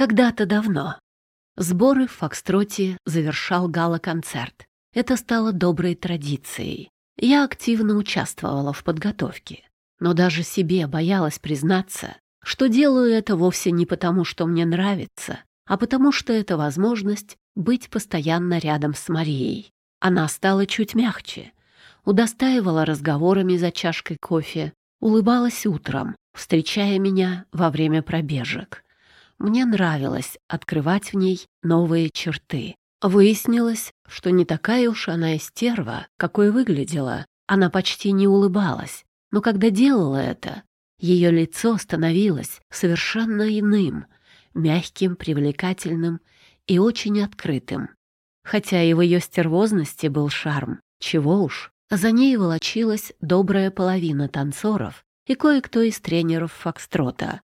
Когда-то давно. Сборы в Фокстроте завершал гала-концерт. Это стало доброй традицией. Я активно участвовала в подготовке, но даже себе боялась признаться, что делаю это вовсе не потому, что мне нравится, а потому что это возможность быть постоянно рядом с Марией. Она стала чуть мягче, удостаивала разговорами за чашкой кофе, улыбалась утром, встречая меня во время пробежек. Мне нравилось открывать в ней новые черты. Выяснилось, что не такая уж она и стерва, какой выглядела. Она почти не улыбалась, но когда делала это, ее лицо становилось совершенно иным, мягким, привлекательным и очень открытым. Хотя и в ее стервозности был шарм, чего уж. За ней волочилась добрая половина танцоров и кое-кто из тренеров Фокстрота.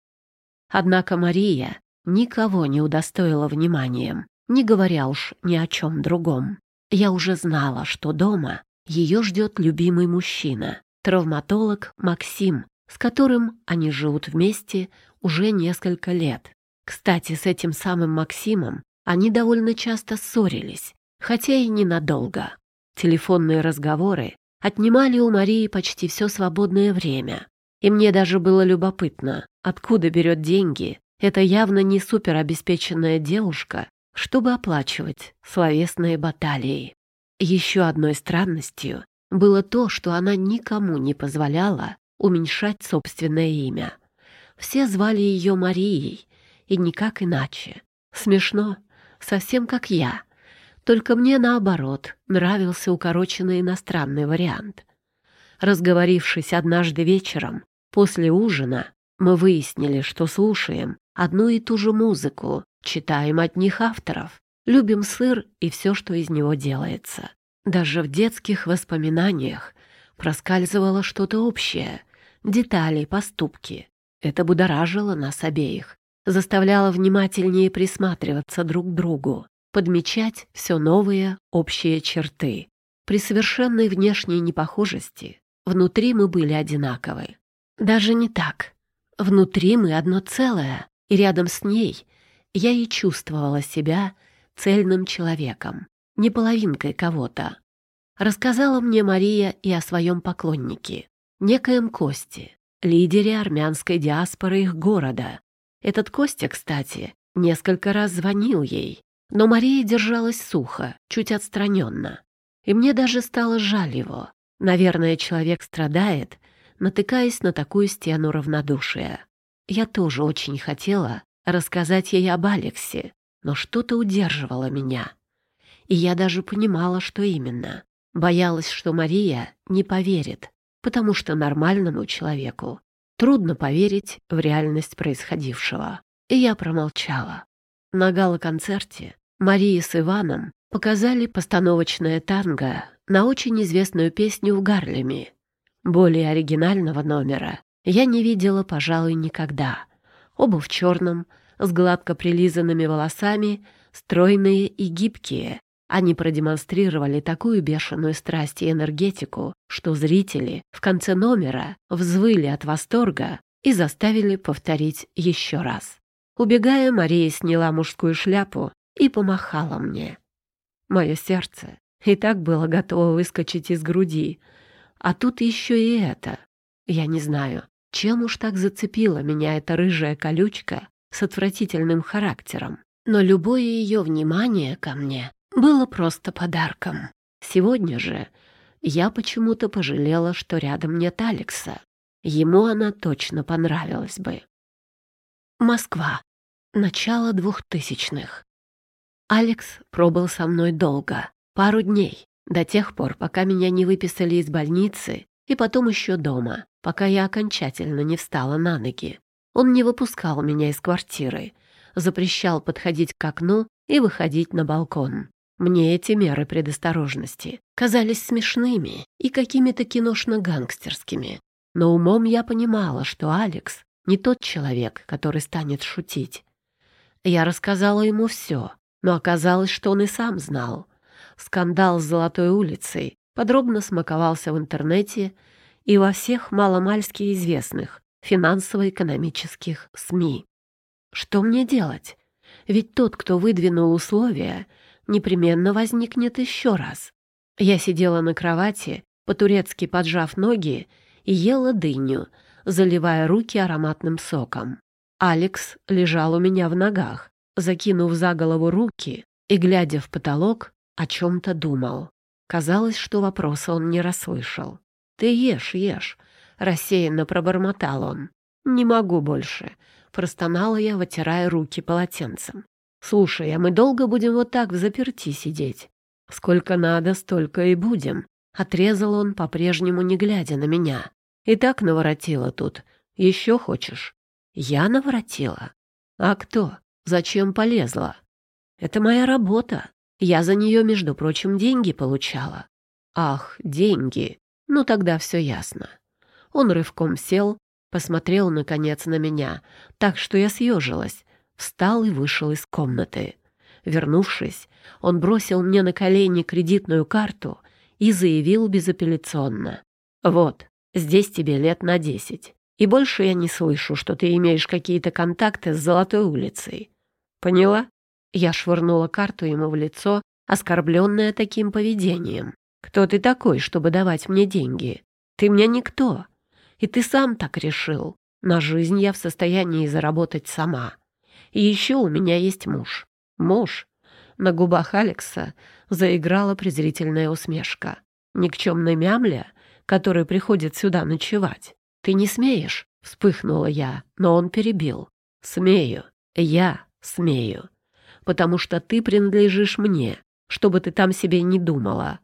Однако Мария никого не удостоила вниманием, не говоря уж ни о чем другом. Я уже знала, что дома ее ждет любимый мужчина, травматолог Максим, с которым они живут вместе уже несколько лет. Кстати, с этим самым Максимом они довольно часто ссорились, хотя и ненадолго. Телефонные разговоры отнимали у Марии почти все свободное время. И мне даже было любопытно, откуда берет деньги эта явно не суперобеспеченная девушка, чтобы оплачивать словесные баталии. Еще одной странностью было то, что она никому не позволяла уменьшать собственное имя. Все звали ее Марией, и никак иначе. Смешно, совсем как я. Только мне, наоборот, нравился укороченный иностранный вариант. Разговорившись однажды вечером, после ужина, мы выяснили, что слушаем одну и ту же музыку, читаем одних авторов, любим сыр и все, что из него делается. Даже в детских воспоминаниях проскальзывало что-то общее, детали, поступки. Это будоражило нас обеих, заставляло внимательнее присматриваться друг к другу, подмечать все новые общие черты. При совершенной внешней непохожести внутри мы были одинаковы. Даже не так. Внутри мы одно целое, и рядом с ней я и чувствовала себя цельным человеком, не половинкой кого-то. Рассказала мне Мария и о своем поклоннике, некоем Косте, лидере армянской диаспоры их города. Этот Костя, кстати, несколько раз звонил ей, но Мария держалась сухо, чуть отстраненно. И мне даже стало жаль его. Наверное, человек страдает, натыкаясь на такую стену равнодушия. Я тоже очень хотела рассказать ей об Алексе, но что-то удерживало меня. И я даже понимала, что именно. Боялась, что Мария не поверит, потому что нормальному человеку трудно поверить в реальность происходившего. И я промолчала. На гала-концерте Мария с Иваном показали постановочное танго на очень известную песню в Гарлеме. Более оригинального номера я не видела, пожалуй, никогда. Оба в черном, с гладко прилизанными волосами, стройные и гибкие. Они продемонстрировали такую бешеную страсть и энергетику, что зрители в конце номера взвыли от восторга и заставили повторить еще раз. Убегая, Мария сняла мужскую шляпу и помахала мне. Мое сердце и так было готово выскочить из груди, а тут еще и это. Я не знаю, чем уж так зацепила меня эта рыжая колючка с отвратительным характером. Но любое ее внимание ко мне было просто подарком. Сегодня же я почему-то пожалела, что рядом нет Алекса. Ему она точно понравилась бы. Москва. Начало двухтысячных. Алекс пробыл со мной долго, пару дней, до тех пор, пока меня не выписали из больницы и потом еще дома, пока я окончательно не встала на ноги. Он не выпускал меня из квартиры, запрещал подходить к окну и выходить на балкон. Мне эти меры предосторожности казались смешными и какими-то киношно-гангстерскими. Но умом я понимала, что Алекс не тот человек, который станет шутить. Я рассказала ему все, но оказалось, что он и сам знал. Скандал с Золотой улицей подробно смаковался в интернете и во всех маломальски известных финансово-экономических СМИ. Что мне делать? Ведь тот, кто выдвинул условия, непременно возникнет еще раз. Я сидела на кровати, по-турецки поджав ноги, и ела дыню, заливая руки ароматным соком. Алекс лежал у меня в ногах, закинув за голову руки и, глядя в потолок, о чем-то думал. Казалось, что вопроса он не расслышал. «Ты ешь, ешь», — рассеянно пробормотал он. «Не могу больше», — простонала я, вытирая руки полотенцем. «Слушай, а мы долго будем вот так в заперти сидеть?» «Сколько надо, столько и будем», — отрезал он, по-прежнему не глядя на меня. «И так наворотила тут. Еще хочешь?» «Я наворотила?» «А кто? Зачем полезла?» «Это моя работа. Я за нее, между прочим, деньги получала». «Ах, деньги. Ну тогда все ясно». Он рывком сел, посмотрел, наконец, на меня, так что я съежилась, встал и вышел из комнаты. Вернувшись, он бросил мне на колени кредитную карту и заявил безапелляционно. «Вот, здесь тебе лет на десять. И больше я не слышу, что ты имеешь какие-то контакты с Золотой улицей. Поняла?» Я швырнула карту ему в лицо, оскорбленная таким поведением. «Кто ты такой, чтобы давать мне деньги? Ты мне никто. И ты сам так решил. На жизнь я в состоянии заработать сама. И еще у меня есть муж. Муж. На губах Алекса заиграла презрительная усмешка. Никчемный мямля, который приходит сюда ночевать. Ты не смеешь? Вспыхнула я, но он перебил. Смею. Я смею. Потому что ты принадлежишь мне, чтобы ты там себе не думала.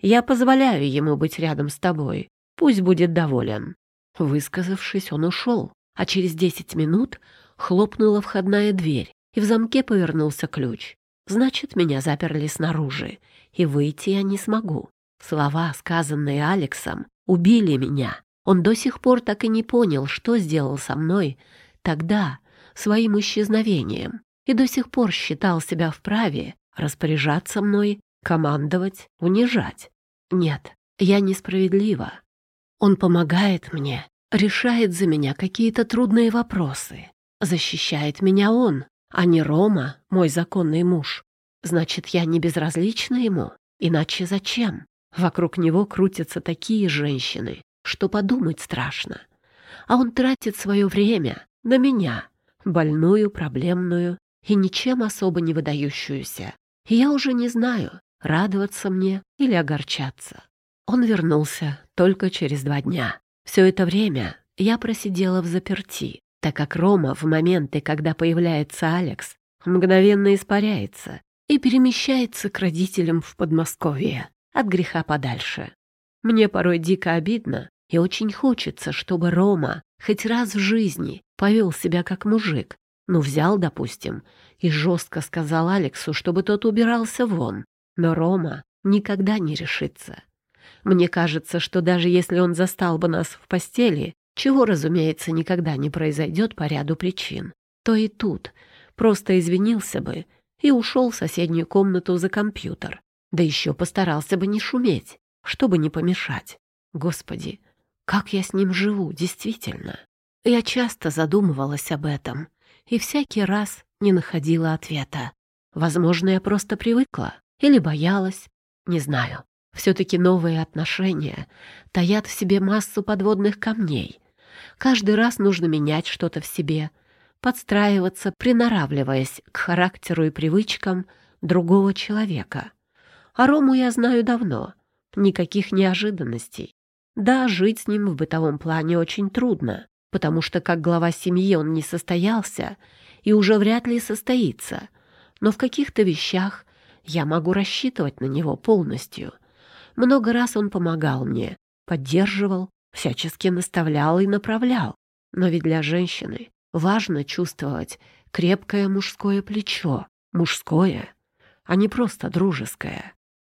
Я позволяю ему быть рядом с тобой. Пусть будет доволен. Высказавшись, он ушел, а через десять минут хлопнула входная дверь, и в замке повернулся ключ. Значит, меня заперли снаружи, и выйти я не смогу. Слова, сказанные Алексом, убили меня. Он до сих пор так и не понял, что сделал со мной тогда, своим исчезновением, и до сих пор считал себя вправе распоряжаться мной, командовать, унижать. Нет, я несправедлива. Он помогает мне, решает за меня какие-то трудные вопросы. Защищает меня он, а не Рома, мой законный муж. Значит, я не безразлична ему? Иначе зачем? Вокруг него крутятся такие женщины, что подумать страшно. А он тратит свое время на меня, больную, проблемную и ничем особо не выдающуюся. Я уже не знаю, радоваться мне или огорчаться. Он вернулся только через два дня. Все это время я просидела в заперти, так как Рома в моменты, когда появляется Алекс, мгновенно испаряется и перемещается к родителям в Подмосковье, от греха подальше. Мне порой дико обидно и очень хочется, чтобы Рома хоть раз в жизни повел себя как мужик. Ну, взял, допустим, и жестко сказал Алексу, чтобы тот убирался вон. Но Рома никогда не решится. Мне кажется, что даже если он застал бы нас в постели, чего, разумеется, никогда не произойдет по ряду причин, то и тут просто извинился бы и ушел в соседнюю комнату за компьютер. Да еще постарался бы не шуметь, чтобы не помешать. Господи, как я с ним живу, действительно. Я часто задумывалась об этом и всякий раз не находила ответа. Возможно, я просто привыкла или боялась, не знаю. Все-таки новые отношения таят в себе массу подводных камней. Каждый раз нужно менять что-то в себе, подстраиваться, приноравливаясь к характеру и привычкам другого человека. А Рому я знаю давно. Никаких неожиданностей. Да, жить с ним в бытовом плане очень трудно, потому что как глава семьи он не состоялся и уже вряд ли состоится. Но в каких-то вещах я могу рассчитывать на него полностью. Много раз он помогал мне, поддерживал, всячески наставлял и направлял. Но ведь для женщины важно чувствовать крепкое мужское плечо, мужское, а не просто дружеское.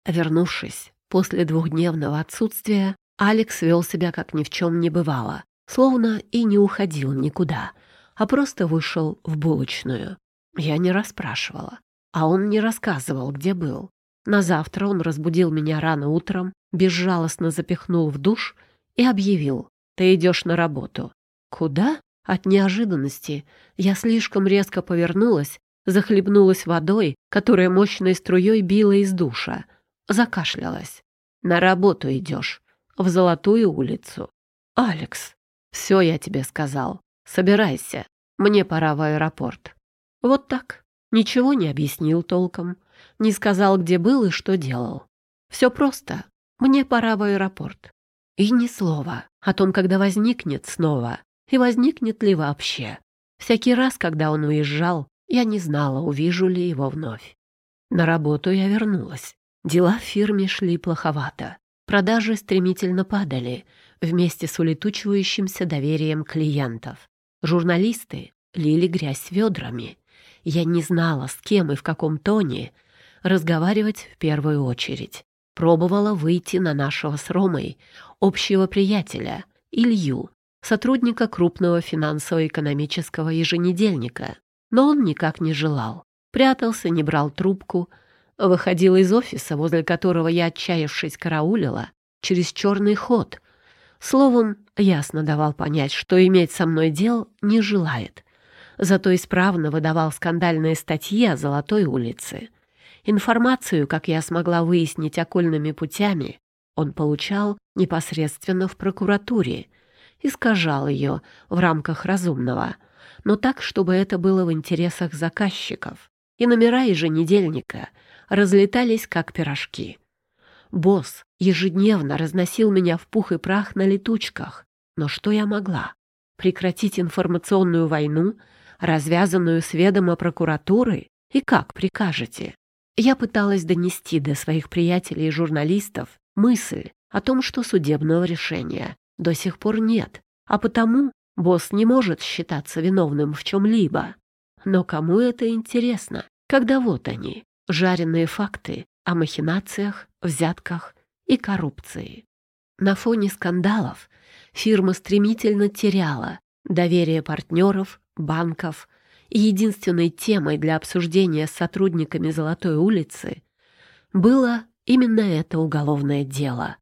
Вернувшись после двухдневного отсутствия, Алекс вел себя как ни в чем не бывало, словно и не уходил никуда, а просто вышел в булочную. Я не расспрашивала, а он не рассказывал, где был. На завтра он разбудил меня рано утром, безжалостно запихнул в душ и объявил «Ты идешь на работу». «Куда?» От неожиданности я слишком резко повернулась захлебнулась водой, которая мощной струей била из душа. Закашлялась. «На работу идешь. В Золотую улицу». «Алекс, все я тебе сказал. Собирайся. Мне пора в аэропорт». Вот так. Ничего не объяснил толком. Не сказал, где был и что делал. Все просто. Мне пора в аэропорт. И ни слова о том, когда возникнет снова, и возникнет ли вообще. Всякий раз, когда он уезжал, я не знала, увижу ли его вновь. На работу я вернулась. Дела в фирме шли плоховато. Продажи стремительно падали вместе с улетучивающимся доверием клиентов. Журналисты лили грязь ведрами. Я не знала, с кем и в каком тоне разговаривать в первую очередь. Пробовала выйти на нашего с Ромой общего приятеля, Илью, сотрудника крупного финансово-экономического еженедельника. Но он никак не желал. Прятался, не брал трубку, выходил из офиса, возле которого я, отчаявшись, караулила, через черный ход. Словом, ясно давал понять, что иметь со мной дел не желает. Зато исправно выдавал скандальные статьи о Золотой улице. Информацию, как я смогла выяснить окольными путями, он получал непосредственно в прокуратуре, искажал ее в рамках разумного, но так, чтобы это было в интересах заказчиков. И номера еженедельника разлетались, как пирожки. Босс ежедневно разносил меня в пух и прах на летучках. Но что я могла? Прекратить информационную войну, развязанную с ведома прокуратуры? И как прикажете? Я пыталась донести до своих приятелей и журналистов мысль о том, что судебного решения до сих пор нет, а потому босс не может считаться виновным в чем-либо. Но кому это интересно, когда вот они, жареные факты о махинациях, взятках и коррупции? На фоне скандалов фирма стремительно теряла доверие партнеров, банков, и единственной темой для обсуждения с сотрудниками Золотой улицы было именно это уголовное дело.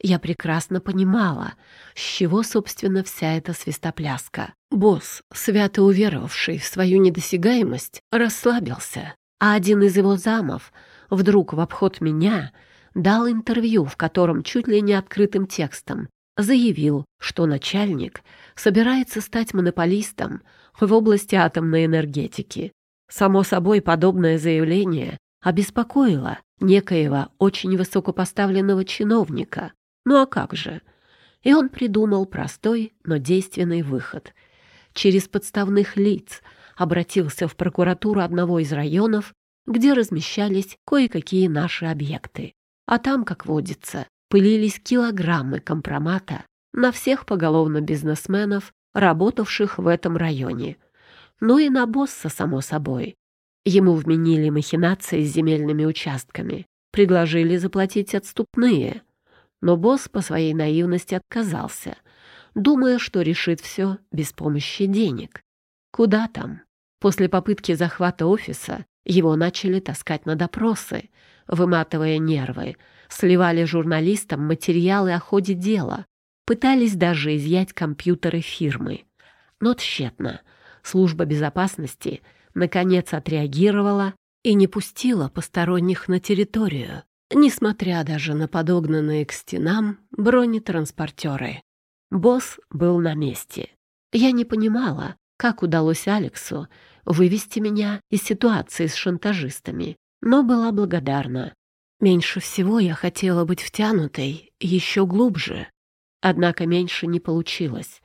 Я прекрасно понимала, с чего, собственно, вся эта свистопляска. Босс, свято уверовавший в свою недосягаемость, расслабился, а один из его замов вдруг в обход меня дал интервью, в котором чуть ли не открытым текстом заявил, что начальник собирается стать монополистом в области атомной энергетики. Само собой, подобное заявление обеспокоило некоего очень высокопоставленного чиновника. Ну а как же? И он придумал простой, но действенный выход. Через подставных лиц обратился в прокуратуру одного из районов, где размещались кое-какие наши объекты. А там, как водится, пылились килограммы компромата на всех поголовно бизнесменов, работавших в этом районе. Ну и на босса, само собой. Ему вменили махинации с земельными участками, предложили заплатить отступные. Но босс по своей наивности отказался, думая, что решит все без помощи денег. Куда там? После попытки захвата офиса его начали таскать на допросы, выматывая нервы, сливали журналистам материалы о ходе дела, пытались даже изъять компьютеры фирмы. Но тщетно. Служба безопасности наконец отреагировала и не пустила посторонних на территорию, несмотря даже на подогнанные к стенам бронетранспортеры. Босс был на месте. Я не понимала, как удалось Алексу вывести меня из ситуации с шантажистами, но была благодарна. Меньше всего я хотела быть втянутой еще глубже. Однако меньше не получилось.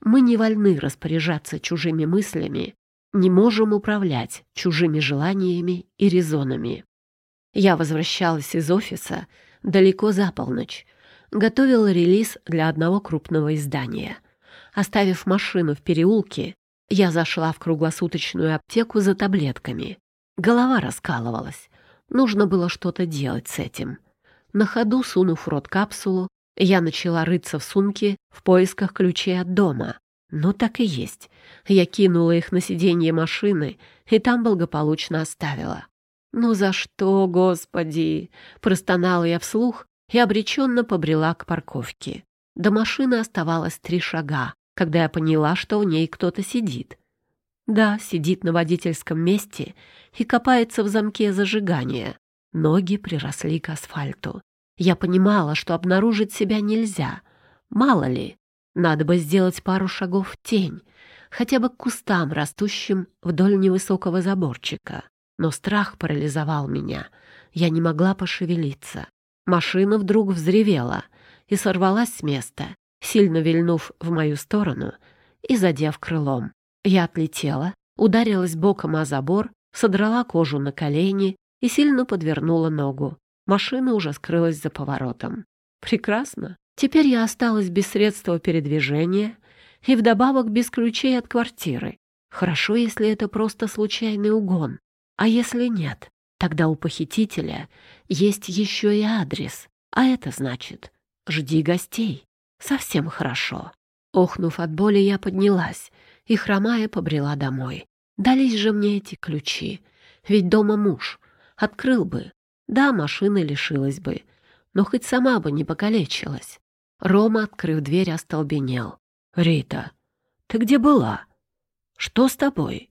Мы не вольны распоряжаться чужими мыслями, не можем управлять чужими желаниями и резонами. Я возвращалась из офиса далеко за полночь, готовила релиз для одного крупного издания. Оставив машину в переулке, я зашла в круглосуточную аптеку за таблетками. Голова раскалывалась. Нужно было что-то делать с этим. На ходу, сунув в рот капсулу, я начала рыться в сумке в поисках ключей от дома. Ну, так и есть. Я кинула их на сиденье машины и там благополучно оставила. «Ну за что, Господи!» — простонала я вслух и обреченно побрела к парковке. До машины оставалось три шага, когда я поняла, что в ней кто-то сидит. Да, сидит на водительском месте и копается в замке зажигания. Ноги приросли к асфальту. Я понимала, что обнаружить себя нельзя. Мало ли, надо бы сделать пару шагов в тень, хотя бы к кустам, растущим вдоль невысокого заборчика. Но страх парализовал меня. Я не могла пошевелиться. Машина вдруг взревела и сорвалась с места, сильно вильнув в мою сторону и задев крылом. Я отлетела, ударилась боком о забор, содрала кожу на колени и сильно подвернула ногу. Машина уже скрылась за поворотом. Прекрасно. Теперь я осталась без средства передвижения и вдобавок без ключей от квартиры. Хорошо, если это просто случайный угон. А если нет, тогда у похитителя есть еще и адрес. А это значит, жди гостей. Совсем хорошо. Охнув от боли, я поднялась и, хромая, побрела домой. Дались же мне эти ключи. Ведь дома муж. Открыл бы. Да, машины лишилась бы. Но хоть сама бы не покалечилась. Рома, открыв дверь, остолбенел. «Рита, ты где была? Что с тобой?»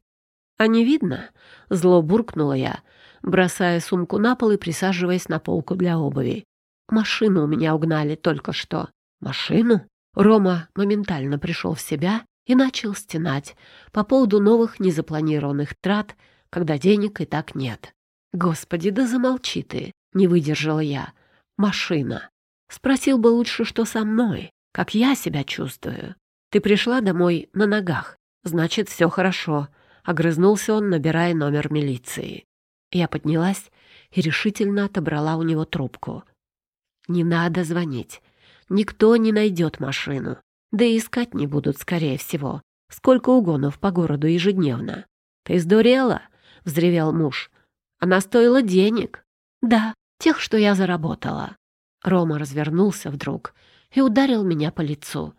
«А не видно?» — зло буркнула я, бросая сумку на пол и присаживаясь на полку для обуви. «Машину у меня угнали только что». «Машину?» Рома моментально пришел в себя и начал стенать по поводу новых незапланированных трат, когда денег и так нет. «Господи, да замолчи ты!» — не выдержала я. «Машина. Спросил бы лучше, что со мной, как я себя чувствую. Ты пришла домой на ногах, значит, все хорошо», — огрызнулся он, набирая номер милиции. Я поднялась и решительно отобрала у него трубку. «Не надо звонить. Никто не найдет машину. Да и искать не будут, скорее всего. Сколько угонов по городу ежедневно. «Ты сдурела?» — взревел муж. «Она стоила денег». «Да, тех, что я заработала». Рома развернулся вдруг и ударил меня по лицу,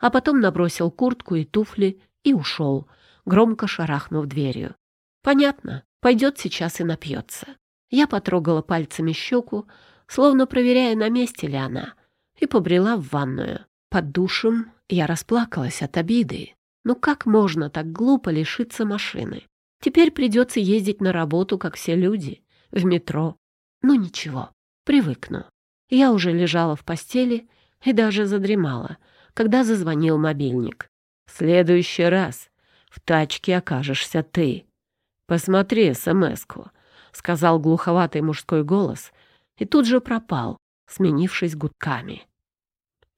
а потом набросил куртку и туфли и ушел, громко шарахнув дверью. «Понятно, пойдет сейчас и напьется». Я потрогала пальцами щеку, словно проверяя, на месте ли она, и побрела в ванную. Под душем я расплакалась от обиды. Ну как можно так глупо лишиться машины? Теперь придется ездить на работу, как все люди, в метро. Ну ничего, привыкну. Я уже лежала в постели и даже задремала, когда зазвонил мобильник. «В следующий раз в тачке окажешься ты. Посмотри смс-ку», — сказал глуховатый мужской голос и тут же пропал, сменившись гудками.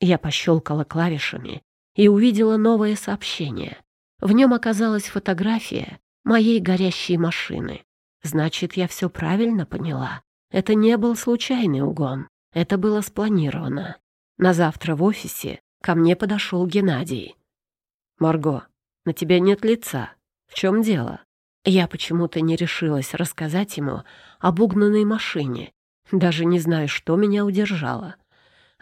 Я пощелкала клавишами и увидела новое сообщение. В нем оказалась фотография моей горящей машины. Значит, я все правильно поняла. Это не был случайный угон. Это было спланировано. На завтра в офисе ко мне подошел Геннадий. «Марго, на тебя нет лица. В чем дело?» Я почему-то не решилась рассказать ему об угнанной машине. Даже не знаю, что меня удержало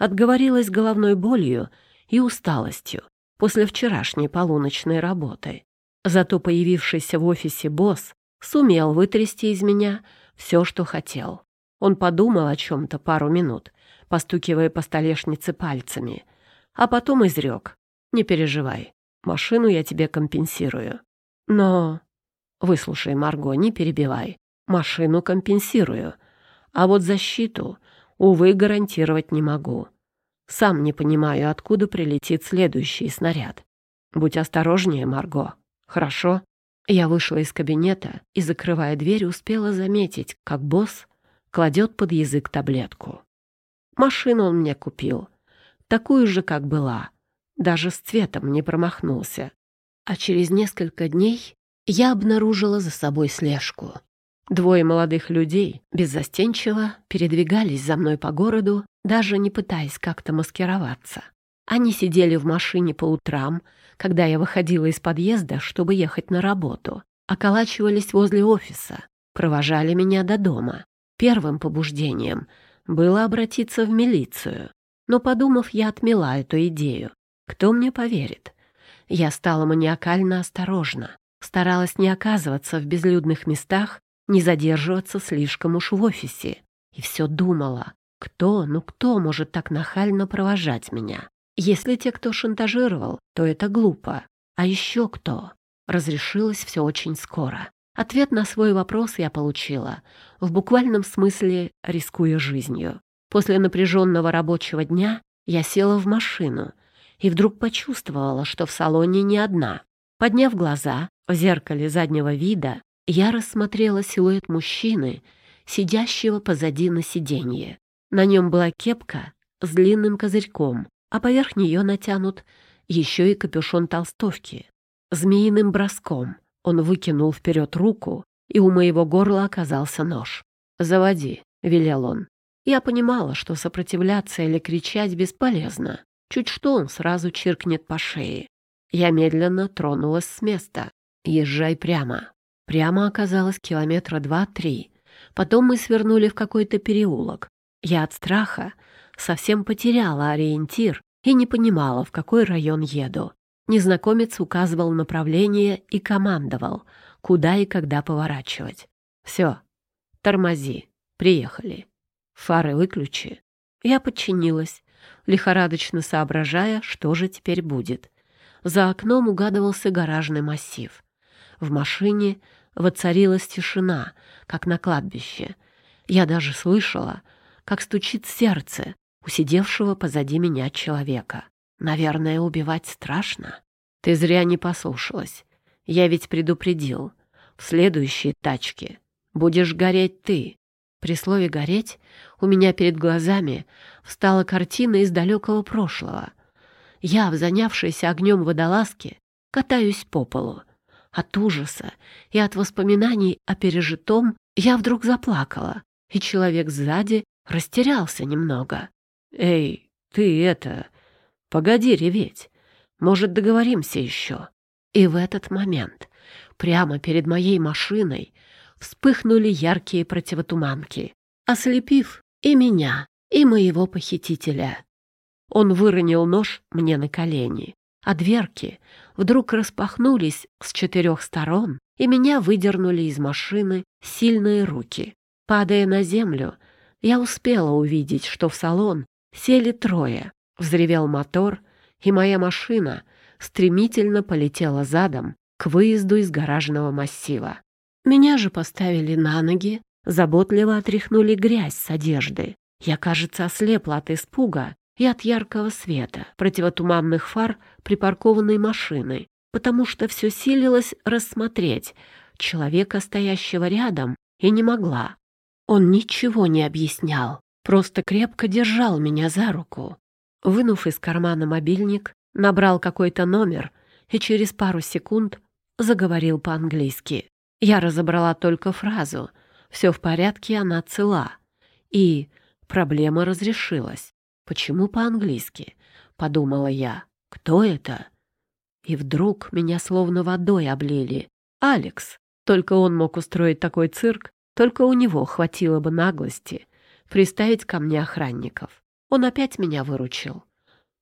отговорилась головной болью и усталостью после вчерашней полуночной работы. Зато появившийся в офисе босс сумел вытрясти из меня все, что хотел. Он подумал о чем-то пару минут, постукивая по столешнице пальцами, а потом изрек. «Не переживай, машину я тебе компенсирую. Но...» «Выслушай, Марго, не перебивай. Машину компенсирую. А вот защиту увы, гарантировать не могу. Сам не понимаю, откуда прилетит следующий снаряд. Будь осторожнее, Марго. Хорошо? Я вышла из кабинета и, закрывая дверь, успела заметить, как босс кладет под язык таблетку. Машину он мне купил. Такую же, как была. Даже с цветом не промахнулся. А через несколько дней я обнаружила за собой слежку. Двое молодых людей беззастенчиво передвигались за мной по городу, даже не пытаясь как-то маскироваться. Они сидели в машине по утрам, когда я выходила из подъезда, чтобы ехать на работу, околачивались возле офиса, провожали меня до дома. Первым побуждением было обратиться в милицию, но, подумав, я отмела эту идею. Кто мне поверит? Я стала маниакально осторожна, старалась не оказываться в безлюдных местах не задерживаться слишком уж в офисе. И все думала, кто, ну кто может так нахально провожать меня? Если те, кто шантажировал, то это глупо. А еще кто? разрешилось все очень скоро. Ответ на свой вопрос я получила, в буквальном смысле рискуя жизнью. После напряженного рабочего дня я села в машину и вдруг почувствовала, что в салоне не одна. Подняв глаза, в зеркале заднего вида я рассмотрела силуэт мужчины, сидящего позади на сиденье. На нем была кепка с длинным козырьком, а поверх нее натянут еще и капюшон толстовки. Змеиным броском он выкинул вперед руку, и у моего горла оказался нож. «Заводи», — велел он. Я понимала, что сопротивляться или кричать бесполезно. Чуть что он сразу чиркнет по шее. Я медленно тронулась с места. «Езжай прямо». Прямо оказалось километра два-три. Потом мы свернули в какой-то переулок. Я от страха совсем потеряла ориентир и не понимала, в какой район еду. Незнакомец указывал направление и командовал, куда и когда поворачивать. «Все, тормози, приехали. Фары выключи». Я подчинилась, лихорадочно соображая, что же теперь будет. За окном угадывался гаражный массив. В машине воцарилась тишина, как на кладбище. Я даже слышала, как стучит сердце у сидевшего позади меня человека. Наверное, убивать страшно. Ты зря не послушалась. Я ведь предупредил. В следующей тачке будешь гореть ты. При слове «гореть» у меня перед глазами встала картина из далекого прошлого. Я, в занявшейся огнем водолазке, катаюсь по полу. От ужаса и от воспоминаний о пережитом я вдруг заплакала, и человек сзади растерялся немного. «Эй, ты это... Погоди реветь. Может, договоримся еще?» И в этот момент прямо перед моей машиной вспыхнули яркие противотуманки, ослепив и меня, и моего похитителя. Он выронил нож мне на колени, а дверки вдруг распахнулись с четырех сторон, и меня выдернули из машины сильные руки. Падая на землю, я успела увидеть, что в салон сели трое. Взревел мотор, и моя машина стремительно полетела задом к выезду из гаражного массива. Меня же поставили на ноги, заботливо отряхнули грязь с одежды. Я, кажется, ослепла от испуга и от яркого света противотуманных фар припаркованной машины, потому что все силилось рассмотреть человека, стоящего рядом, и не могла. Он ничего не объяснял, просто крепко держал меня за руку. Вынув из кармана мобильник, набрал какой-то номер и через пару секунд заговорил по-английски. Я разобрала только фразу «Все в порядке, она цела». И проблема разрешилась. «Почему по-английски?» — подумала я. «Кто это?» И вдруг меня словно водой облили. «Алекс!» Только он мог устроить такой цирк, только у него хватило бы наглости приставить ко мне охранников. Он опять меня выручил.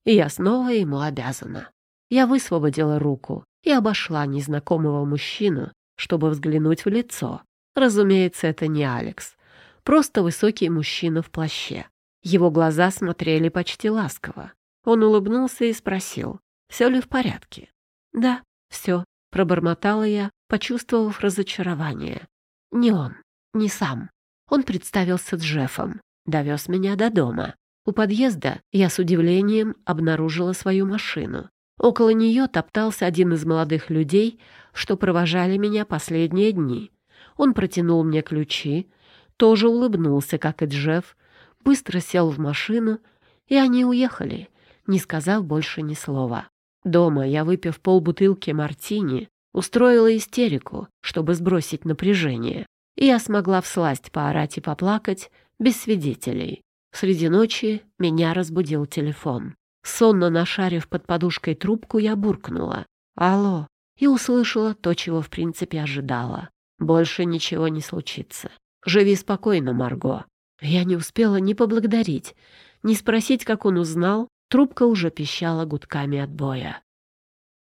И я снова ему обязана. Я высвободила руку и обошла незнакомого мужчину, чтобы взглянуть в лицо. Разумеется, это не Алекс. Просто высокий мужчина в плаще. Его глаза смотрели почти ласково. Он улыбнулся и спросил, все ли в порядке. «Да, все», — пробормотала я, почувствовав разочарование. «Не он, не сам». Он представился Джеффом, довез меня до дома. У подъезда я с удивлением обнаружила свою машину. Около нее топтался один из молодых людей, что провожали меня последние дни. Он протянул мне ключи, тоже улыбнулся, как и Джефф, быстро сел в машину, и они уехали, не сказав больше ни слова. Дома я, выпив полбутылки мартини, устроила истерику, чтобы сбросить напряжение, и я смогла всласть поорать и поплакать без свидетелей. Среди ночи меня разбудил телефон. Сонно нашарив под подушкой трубку, я буркнула «Алло!» и услышала то, чего в принципе ожидала. «Больше ничего не случится. Живи спокойно, Марго». Я не успела ни поблагодарить, ни спросить, как он узнал, трубка уже пищала гудками отбоя.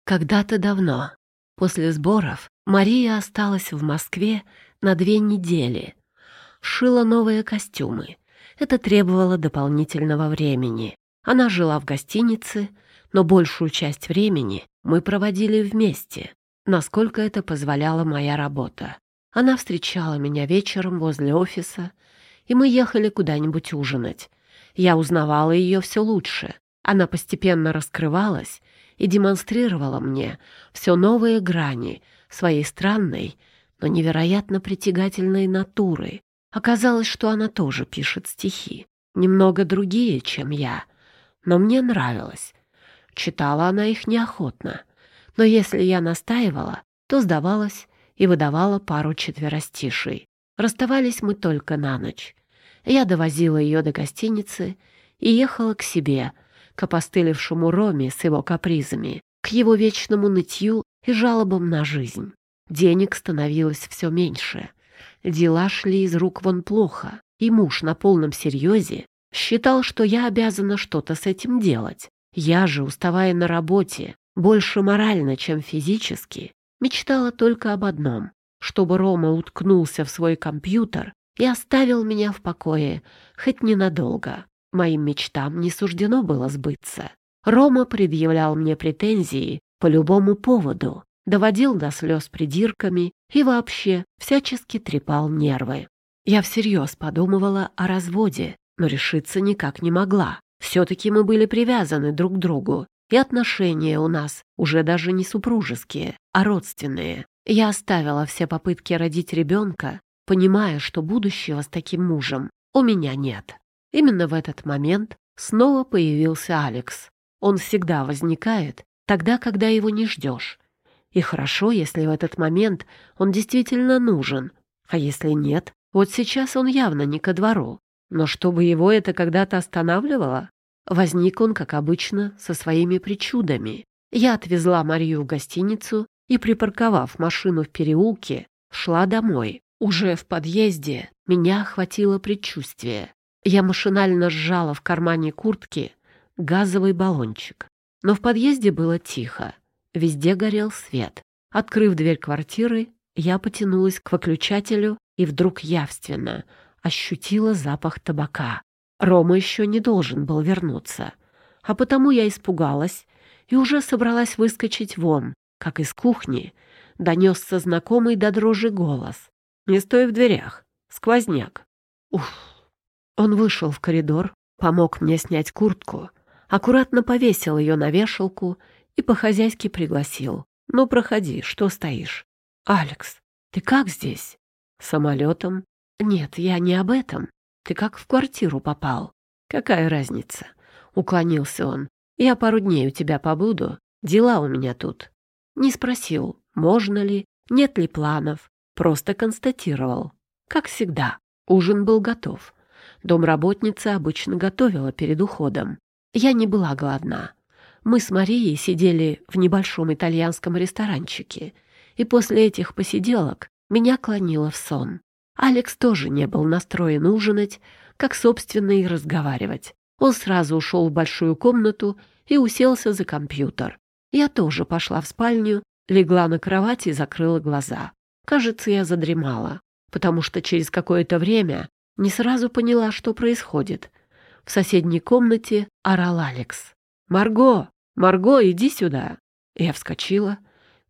Когда-то давно, после сборов, Мария осталась в Москве на две недели. Шила новые костюмы. Это требовало дополнительного времени. Она жила в гостинице, но большую часть времени мы проводили вместе. насколько это позволяла моя работа. Она встречала меня вечером возле офиса, и мы ехали куда-нибудь ужинать. Я узнавала ее все лучше. Она постепенно раскрывалась и демонстрировала мне все новые грани своей странной, но невероятно притягательной натуры. Оказалось, что она тоже пишет стихи. Немного другие, чем я. Но мне нравилось. Читала она их неохотно. Но если я настаивала, то сдавалась и выдавала пару четверостишей. Расставались мы только на ночь. Я довозила ее до гостиницы и ехала к себе, к опостылевшему Роме с его капризами, к его вечному нытью и жалобам на жизнь. Денег становилось все меньше. Дела шли из рук вон плохо, и муж на полном серьезе считал, что я обязана что-то с этим делать. Я же, уставая на работе, больше морально, чем физически, мечтала только об одном — чтобы Рома уткнулся в свой компьютер и оставил меня в покое, хоть ненадолго. Моим мечтам не суждено было сбыться. Рома предъявлял мне претензии по любому поводу, доводил до слез придирками и вообще всячески трепал нервы. Я всерьез подумывала о разводе, но решиться никак не могла. Все-таки мы были привязаны друг к другу, и отношения у нас уже даже не супружеские, а родственные. Я оставила все попытки родить ребенка, понимая, что будущего с таким мужем у меня нет. Именно в этот момент снова появился Алекс. Он всегда возникает тогда, когда его не ждешь. И хорошо, если в этот момент он действительно нужен. А если нет, вот сейчас он явно не ко двору. Но чтобы его это когда-то останавливало? Возник он, как обычно, со своими причудами. Я отвезла Марию в гостиницу и, припарковав машину в переулке, шла домой. Уже в подъезде меня охватило предчувствие. Я машинально сжала в кармане куртки газовый баллончик. Но в подъезде было тихо. Везде горел свет. Открыв дверь квартиры, я потянулась к выключателю и вдруг явственно ощутила запах табака. Рома еще не должен был вернуться. А потому я испугалась и уже собралась выскочить вон, как из кухни донесся знакомый до дрожи голос. «Не стой в дверях. Сквозняк». Уф. Он вышел в коридор, помог мне снять куртку, аккуратно повесил ее на вешалку и по-хозяйски пригласил. «Ну, проходи, что стоишь?» «Алекс, ты как здесь?» «Самолетом?» «Нет, я не об этом. Ты как в квартиру попал?» «Какая разница?» — уклонился он. «Я пару дней у тебя побуду. Дела у меня тут». Не спросил, можно ли, нет ли планов. Просто констатировал. Как всегда, ужин был готов. Домработница обычно готовила перед уходом. Я не была голодна. Мы с Марией сидели в небольшом итальянском ресторанчике, и после этих посиделок меня клонило в сон. Алекс тоже не был настроен ужинать, как, собственно, и разговаривать. Он сразу ушел в большую комнату и уселся за компьютер. Я тоже пошла в спальню, легла на кровать и закрыла глаза. Кажется, я задремала, потому что через какое-то время не сразу поняла, что происходит. В соседней комнате орал Алекс. «Марго! Марго, иди сюда!» Я вскочила,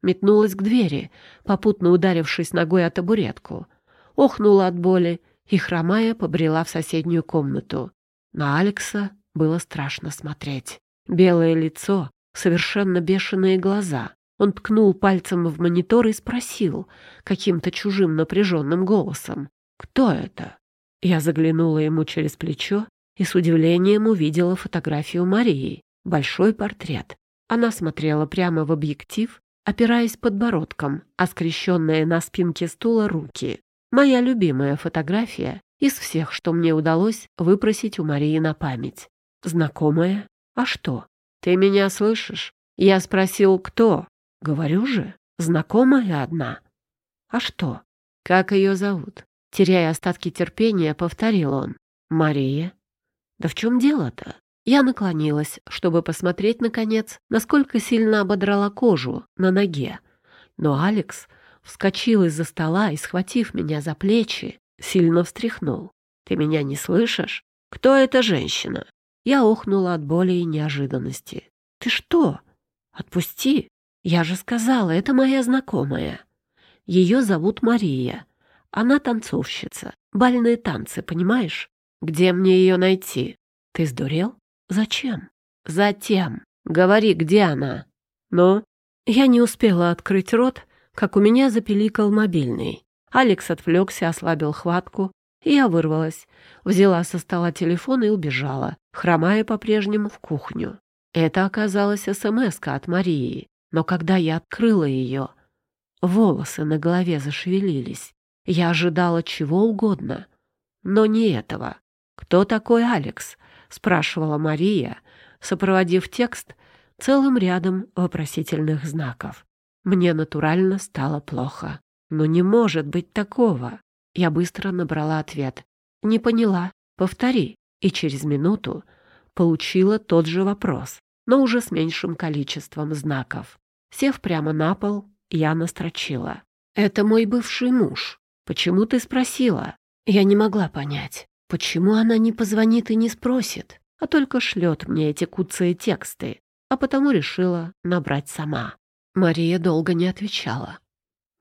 метнулась к двери, попутно ударившись ногой о табуретку. Охнула от боли и, хромая, побрела в соседнюю комнату. На Алекса было страшно смотреть. Белое лицо, совершенно бешеные глаза. Он ткнул пальцем в монитор и спросил каким-то чужим напряженным голосом. «Кто это?» Я заглянула ему через плечо и с удивлением увидела фотографию Марии большой портрет. Она смотрела прямо в объектив, опираясь подбородком, а скрещенные на спинке стула руки. Моя любимая фотография из всех, что мне удалось выпросить у Марии на память. Знакомая? А что? Ты меня слышишь? Я спросил, кто? Говорю же, знакомая одна. А что? Как ее зовут? Теряя остатки терпения, повторил он. Мария. Да в чем дело-то? Я наклонилась, чтобы посмотреть, наконец, насколько сильно ободрала кожу на ноге. Но Алекс вскочил из-за стола и, схватив меня за плечи, сильно встряхнул. «Ты меня не слышишь? Кто эта женщина?» Я охнула от боли и неожиданности. «Ты что? Отпусти! Я же сказала, это моя знакомая. Ее зовут Мария. Она танцовщица. Бальные танцы, понимаешь? Где мне ее найти? Ты сдурел? Зачем? Затем. Говори, где она? Ну? Я не успела открыть рот, как у меня запеликал мобильный. Алекс отвлекся, ослабил хватку, и я вырвалась, взяла со стола телефон и убежала, хромая по-прежнему в кухню. Это оказалась смс от Марии, но когда я открыла ее, волосы на голове зашевелились. Я ожидала чего угодно, но не этого. «Кто такой Алекс?» — спрашивала Мария, сопроводив текст целым рядом вопросительных знаков. Мне натурально стало плохо. Но не может быть такого. Я быстро набрала ответ. Не поняла. Повтори. И через минуту получила тот же вопрос, но уже с меньшим количеством знаков. Сев прямо на пол, я настрочила. «Это мой бывший муж. Почему ты спросила?» Я не могла понять, почему она не позвонит и не спросит, а только шлет мне эти куцые тексты, а потому решила набрать сама. Мария долго не отвечала.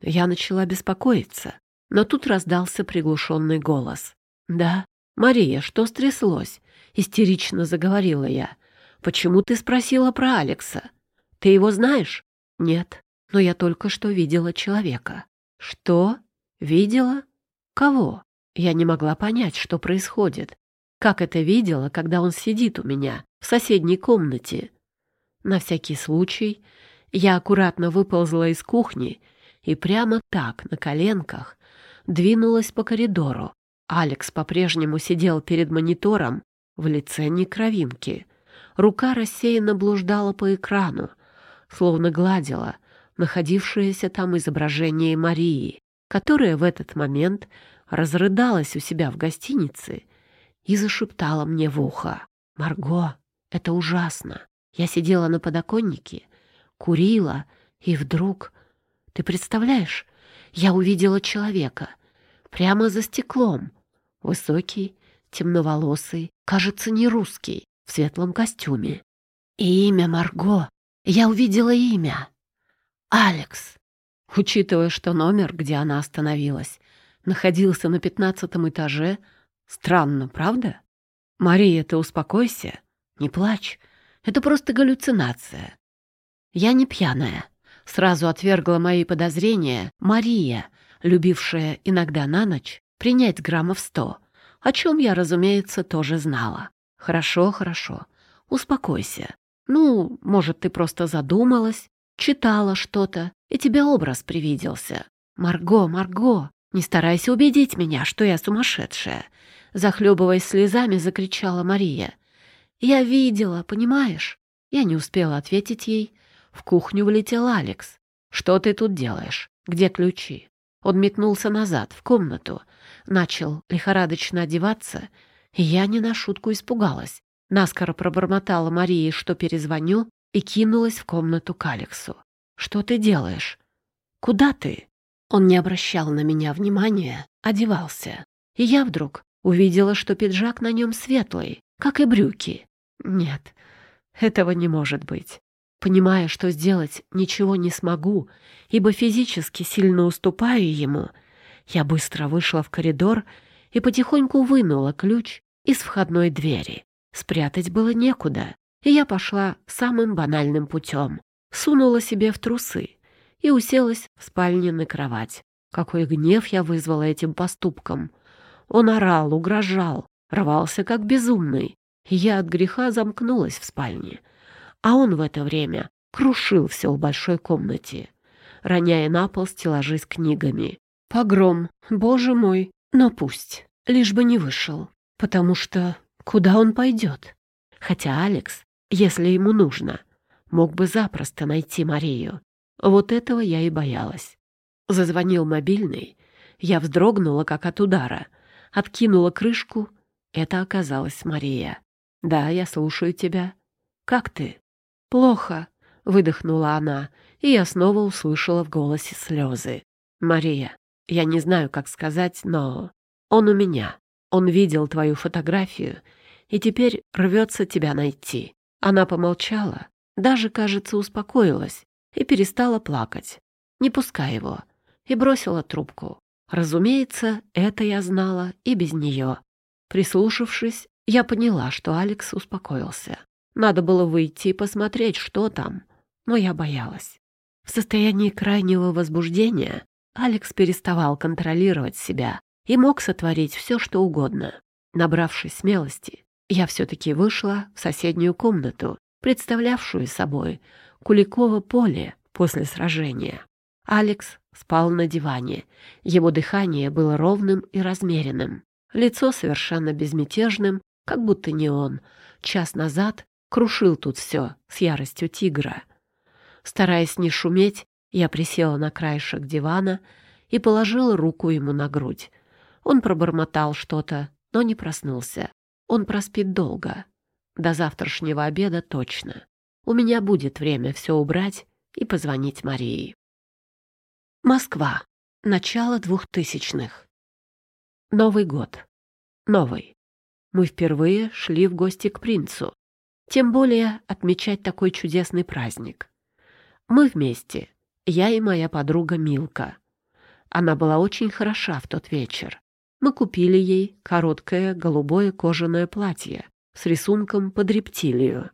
Я начала беспокоиться, но тут раздался приглушенный голос. «Да, Мария, что стряслось?» — истерично заговорила я. «Почему ты спросила про Алекса? Ты его знаешь?» «Нет, но я только что видела человека». «Что? Видела? Кого?» Я не могла понять, что происходит. Как это видела, когда он сидит у меня в соседней комнате? На всякий случай я аккуратно выползла из кухни и прямо так, на коленках, двинулась по коридору. Алекс по-прежнему сидел перед монитором в лице некровинки. Рука рассеянно блуждала по экрану, словно гладила находившееся там изображение Марии, которая в этот момент разрыдалась у себя в гостинице и зашептала мне в ухо. «Марго, это ужасно. Я сидела на подоконнике, курила, и вдруг ты представляешь, я увидела человека прямо за стеклом. Высокий, темноволосый, кажется, не русский, в светлом костюме. И имя Марго. Я увидела имя. Алекс. Учитывая, что номер, где она остановилась, находился на пятнадцатом этаже, странно, правда? Мария, ты успокойся, не плачь. Это просто галлюцинация. Я не пьяная. Сразу отвергла мои подозрения Мария, любившая иногда на ночь принять граммов сто, о чем я, разумеется, тоже знала. Хорошо, хорошо, успокойся. Ну, может, ты просто задумалась, читала что-то, и тебе образ привиделся. Марго, Марго, не старайся убедить меня, что я сумасшедшая. Захлебываясь слезами, закричала Мария. Я видела, понимаешь? Я не успела ответить ей, в кухню влетел Алекс. «Что ты тут делаешь? Где ключи?» Он метнулся назад, в комнату, начал лихорадочно одеваться, и я не на шутку испугалась. Наскоро пробормотала Марии, что перезвоню, и кинулась в комнату к Алексу. «Что ты делаешь? Куда ты?» Он не обращал на меня внимания, одевался. И я вдруг увидела, что пиджак на нем светлый, как и брюки. Нет, этого не может быть. Понимая, что сделать ничего не смогу, ибо физически сильно уступаю ему, я быстро вышла в коридор и потихоньку вынула ключ из входной двери. Спрятать было некуда, и я пошла самым банальным путем. Сунула себе в трусы и уселась в спальне на кровать. Какой гнев я вызвала этим поступком. Он орал, угрожал, рвался как безумный. Я от греха замкнулась в спальне — а он в это время крушил все в большой комнате, роняя на пол стеллажи с книгами. Погром, боже мой, но пусть, лишь бы не вышел, потому что куда он пойдет? Хотя Алекс, если ему нужно, мог бы запросто найти Марию. Вот этого я и боялась. Зазвонил мобильный, я вздрогнула, как от удара, откинула крышку. Это оказалась Мария. «Да, я слушаю тебя. Как ты?» «Плохо», — выдохнула она, и я снова услышала в голосе слезы. «Мария, я не знаю, как сказать, но он у меня. Он видел твою фотографию и теперь рвется тебя найти». Она помолчала, даже, кажется, успокоилась, и перестала плакать. Не пускай его. И бросила трубку. Разумеется, это я знала и без нее. Прислушавшись, я поняла, что Алекс успокоился. Надо было выйти и посмотреть, что там, но я боялась. В состоянии крайнего возбуждения Алекс переставал контролировать себя и мог сотворить все, что угодно. Набравшись смелости, я все-таки вышла в соседнюю комнату, представлявшую собой Куликово поле после сражения. Алекс спал на диване. Его дыхание было ровным и размеренным. Лицо совершенно безмятежным, как будто не он. Час назад крушил тут все с яростью тигра. Стараясь не шуметь, я присела на краешек дивана и положила руку ему на грудь. Он пробормотал что-то, но не проснулся. Он проспит долго. До завтрашнего обеда точно. У меня будет время все убрать и позвонить Марии. Москва. Начало двухтысячных. Новый год. Новый. Мы впервые шли в гости к принцу. Тем более отмечать такой чудесный праздник. Мы вместе, я и моя подруга Милка. Она была очень хороша в тот вечер. Мы купили ей короткое голубое кожаное платье с рисунком под рептилию.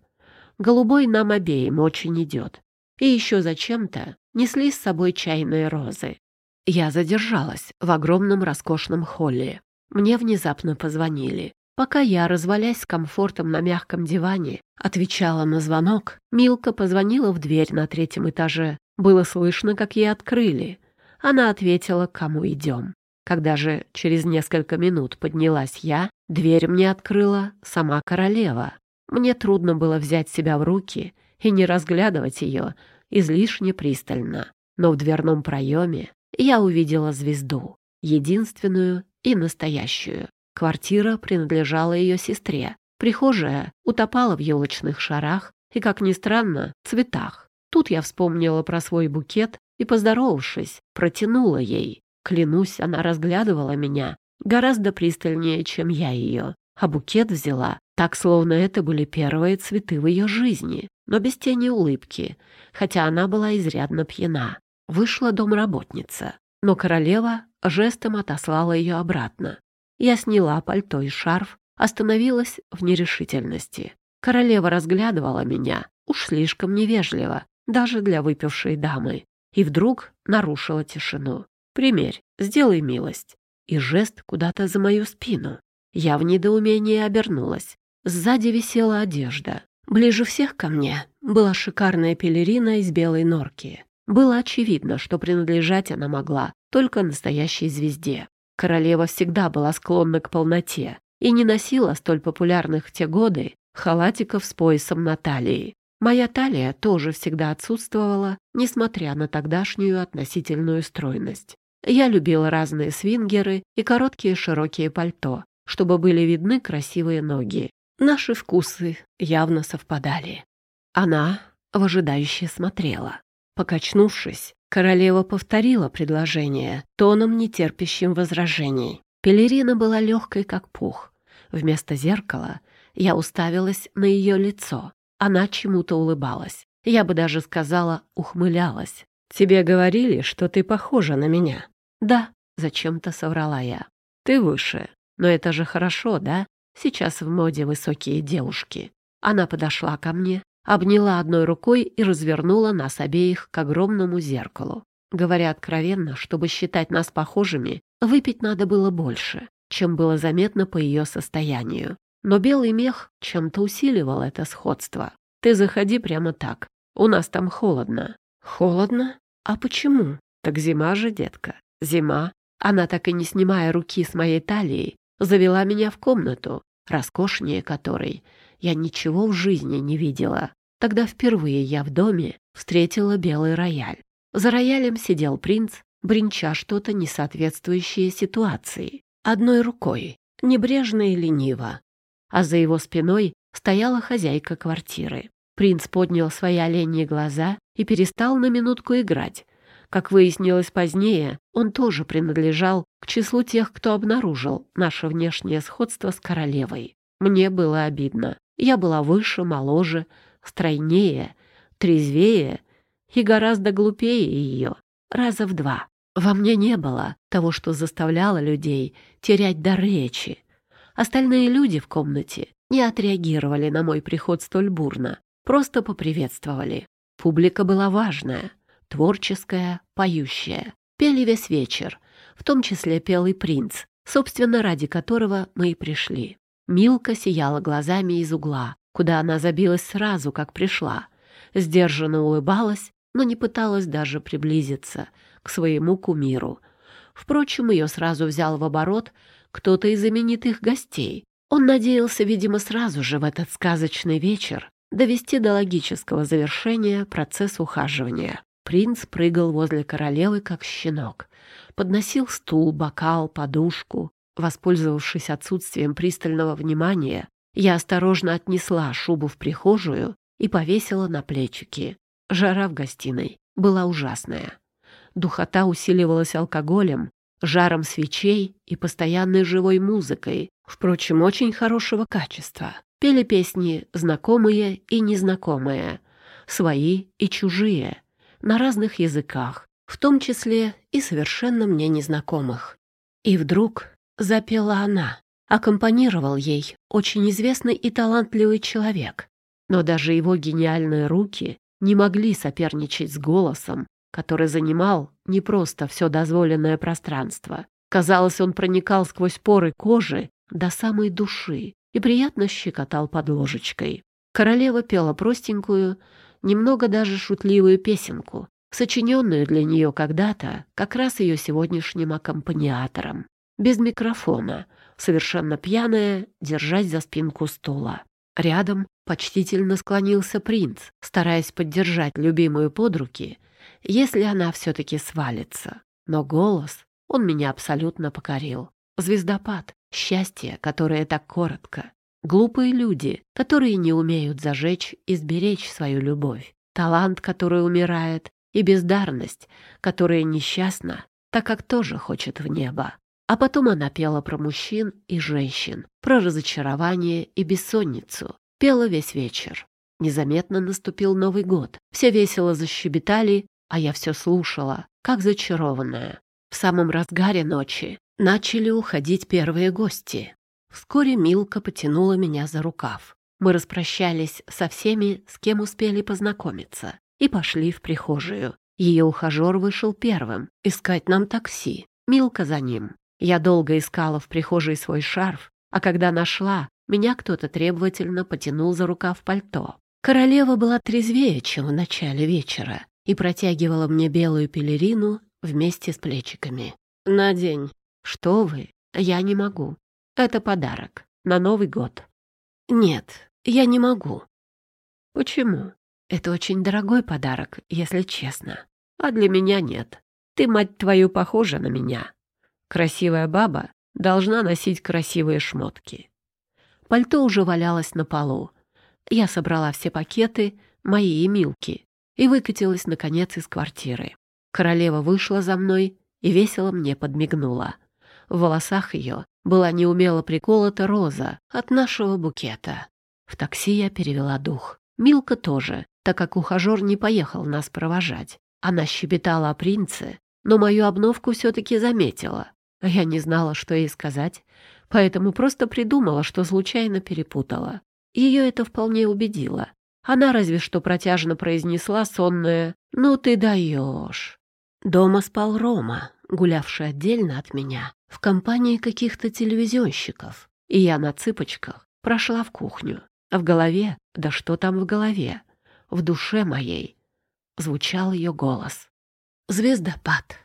Голубой нам обеим очень идет. И еще зачем-то несли с собой чайные розы. Я задержалась в огромном роскошном холле. Мне внезапно позвонили. Пока я, развалясь с комфортом на мягком диване, отвечала на звонок, Милка позвонила в дверь на третьем этаже. Было слышно, как ей открыли. Она ответила, кому идем. Когда же через несколько минут поднялась я, дверь мне открыла сама королева. Мне трудно было взять себя в руки и не разглядывать ее излишне пристально. Но в дверном проеме я увидела звезду, единственную и настоящую. Квартира принадлежала ее сестре. Прихожая утопала в елочных шарах и, как ни странно, цветах. Тут я вспомнила про свой букет и, поздоровавшись, протянула ей. Клянусь, она разглядывала меня гораздо пристальнее, чем я ее, а букет взяла так, словно это были первые цветы в ее жизни, но без тени улыбки, хотя она была изрядно пьяна. Вышла домработница, но королева жестом отослала ее обратно. Я сняла пальто и шарф, остановилась в нерешительности. Королева разглядывала меня, уж слишком невежливо, даже для выпившей дамы, и вдруг нарушила тишину. Примерь, сделай милость. И жест куда-то за мою спину. Я в недоумении обернулась. Сзади висела одежда. Ближе всех ко мне была шикарная пелерина из белой норки. Было очевидно, что принадлежать она могла только настоящей звезде. Королева всегда была склонна к полноте и не носила столь популярных в те годы халатиков с поясом на талии. Моя талия тоже всегда отсутствовала, несмотря на тогдашнюю относительную стройность. Я любила разные свингеры и короткие широкие пальто, чтобы были видны красивые ноги. Наши вкусы явно совпадали. Она выжидающе смотрела. Покачнувшись, королева повторила предложение, тоном нетерпящим возражений. Пелерина была легкой, как пух. Вместо зеркала я уставилась на ее лицо. Она чему-то улыбалась. Я бы даже сказала, ухмылялась. «Тебе говорили, что ты похожа на меня?» «Да», — зачем-то соврала я. «Ты выше. Но это же хорошо, да? Сейчас в моде высокие девушки». Она подошла ко мне, обняла одной рукой и развернула нас обеих к огромному зеркалу. Говоря откровенно, чтобы считать нас похожими, выпить надо было больше, чем было заметно по ее состоянию. Но белый мех чем-то усиливал это сходство. «Ты заходи прямо так. У нас там холодно». «Холодно? А почему?» «Так зима же, детка. Зима. Она, так и не снимая руки с моей талии, завела меня в комнату, роскошнее которой я ничего в жизни не видела. Тогда впервые я в доме встретила белый рояль. За роялем сидел принц, бренча что-то несоответствующее ситуации. Одной рукой, небрежно и лениво. А за его спиной стояла хозяйка квартиры. Принц поднял свои оленьи глаза и перестал на минутку играть, как выяснилось позднее, он тоже принадлежал к числу тех, кто обнаружил наше внешнее сходство с королевой. Мне было обидно. Я была выше, моложе, стройнее, трезвее и гораздо глупее ее, раза в два. Во мне не было того, что заставляло людей терять дар речи. Остальные люди в комнате не отреагировали на мой приход столь бурно, просто поприветствовали. Публика была важная, творческая, поющая. Пели весь вечер, в том числе пел и принц, собственно, ради которого мы и пришли. Милка сияла глазами из угла, куда она забилась сразу, как пришла. Сдержанно улыбалась, но не пыталась даже приблизиться к своему кумиру. Впрочем, ее сразу взял в оборот кто-то из знаменитых гостей. Он надеялся, видимо, сразу же в этот сказочный вечер довести до логического завершения процесс ухаживания. Принц прыгал возле королевы, как щенок. Подносил стул, бокал, подушку. Воспользовавшись отсутствием пристального внимания, я осторожно отнесла шубу в прихожую и повесила на плечики. Жара в гостиной была ужасная. Духота усиливалась алкоголем, жаром свечей и постоянной живой музыкой, впрочем, очень хорошего качества. Пели песни знакомые и незнакомые, свои и чужие — на разных языках, в том числе и совершенно мне незнакомых. И вдруг запела она. Аккомпанировал ей очень известный и талантливый человек. Но даже его гениальные руки не могли соперничать с голосом, который занимал не просто все дозволенное пространство. Казалось, он проникал сквозь поры кожи до самой души и приятно щекотал под ложечкой. Королева пела простенькую, немного даже шутливую песенку, сочиненную для нее когда-то как раз ее сегодняшним аккомпаниатором. Без микрофона, совершенно пьяная, держась за спинку стула. Рядом почтительно склонился принц, стараясь поддержать любимую под руки, если она все-таки свалится. Но голос, он меня абсолютно покорил. Звездопад, счастье, которое так коротко, Глупые люди, которые не умеют зажечь и сберечь свою любовь. Талант, который умирает, и бездарность, которая несчастна, так как тоже хочет в небо. А потом она пела про мужчин и женщин, про разочарование и бессонницу. Пела весь вечер. Незаметно наступил Новый год. Все весело защебетали, а я все слушала, как зачарованная. В самом разгаре ночи начали уходить первые гости. Вскоре Милка потянула меня за рукав. Мы распрощались со всеми, с кем успели познакомиться, и пошли в прихожую. Ее ухажер вышел первым. Искать нам такси. Милка за ним. Я долго искала в прихожей свой шарф, а когда нашла, меня кто-то требовательно потянул за рукав пальто. Королева была трезвее, чем в начале вечера, и протягивала мне белую пелерину вместе с плечиками. «Надень». «Что вы? Я не могу. Это подарок на Новый год. Нет, я не могу. Почему? Это очень дорогой подарок, если честно. А для меня нет. Ты, мать твою, похожа на меня. Красивая баба должна носить красивые шмотки. Пальто уже валялось на полу. Я собрала все пакеты, мои и Милки, и выкатилась, наконец, из квартиры. Королева вышла за мной и весело мне подмигнула. В волосах ее была неумело приколота роза от нашего букета. В такси я перевела дух. Милка тоже, так как ухажер не поехал нас провожать. Она щебетала о принце, но мою обновку все-таки заметила. Я не знала, что ей сказать, поэтому просто придумала, что случайно перепутала. Ее это вполне убедило. Она разве что протяжно произнесла сонное «Ну ты даешь». Дома спал Рома, гулявший отдельно от меня, в компании каких-то телевизионщиков, и я на цыпочках прошла в кухню. В голове, да что там в голове, в душе моей звучал ее голос. «Звездопад,